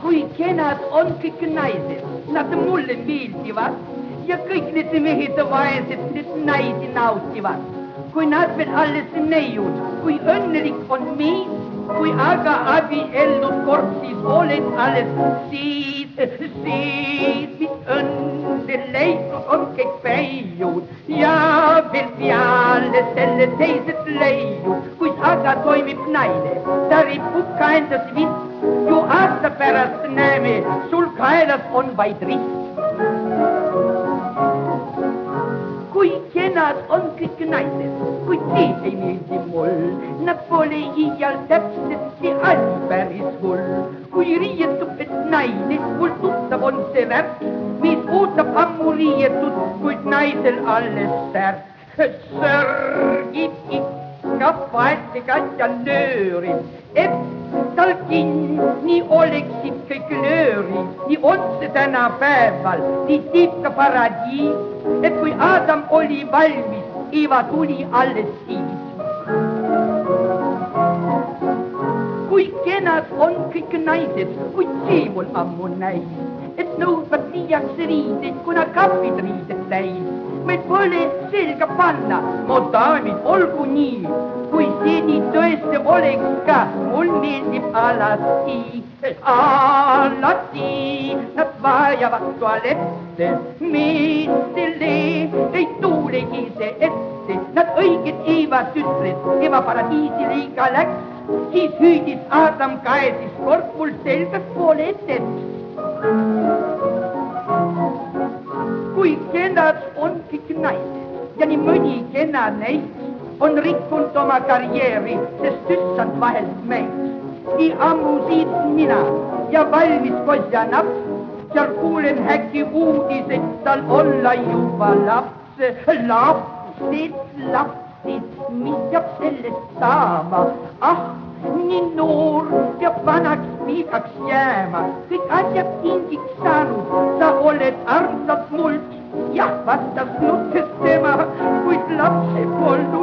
kui kenad on kõik naised, nad mulle meeldivad ja kõik need mehed vaesed, need naisi nautivad. kui nad veel alles neiud, kui õnnelik on mees, kui aga abiellud kord siis oled alles, siis, siis mis õnne leitud on kõik päiud ja veel peale selle teised leiud, aga toimib naine, ta ripub ka endas vist ju aasta pärast näeme, sul kaelas on vaid rist. kui kenad on kõik naised, kuid see ei meeldi mul, nad pole iial täpselt asi päris hull. kui riietub, et naine, mul tuttav on see värk, mis ootab ammu riietud, kuid naisel alles särk. sörgib ja nöörib, et tal kinni oleksid kõik löörid, nii otse tänapäeval, nii tikka paradiis, et kui Adam oli valmis, Eva tuli alles siis. kui kenad on kõik naised, kuid see mul ammu näis, et nõudvad viiakse riideid, kuna kapid riided täis. Meil pole selga panna, mu daamid, olgu nii, kui see nii tõesti oleks ka, mul meeldib alati, alati nad vajavad tualette, meestele ei tuulegi see ette, nad õiged Eva tütred, Eva paradiisi liiga läks, siis hüüdis Adam kaetis kord mul selgelt poole teps. Kõik naised ja nii mõni kena neist on rikkunud oma karjääri, sest tüssand vahelt meid. nii ammu siit mina ja valmis kosja naps, seal kuulen äkki uudiseid, tal olla juba laps, lapsed, lapsed, mis peab sellest saama, ah nii noor peab vanaks viigaks jääma, kõik asjad kingiks saanud, sa oled ja, was das Blutsystema, wo ich lasse voll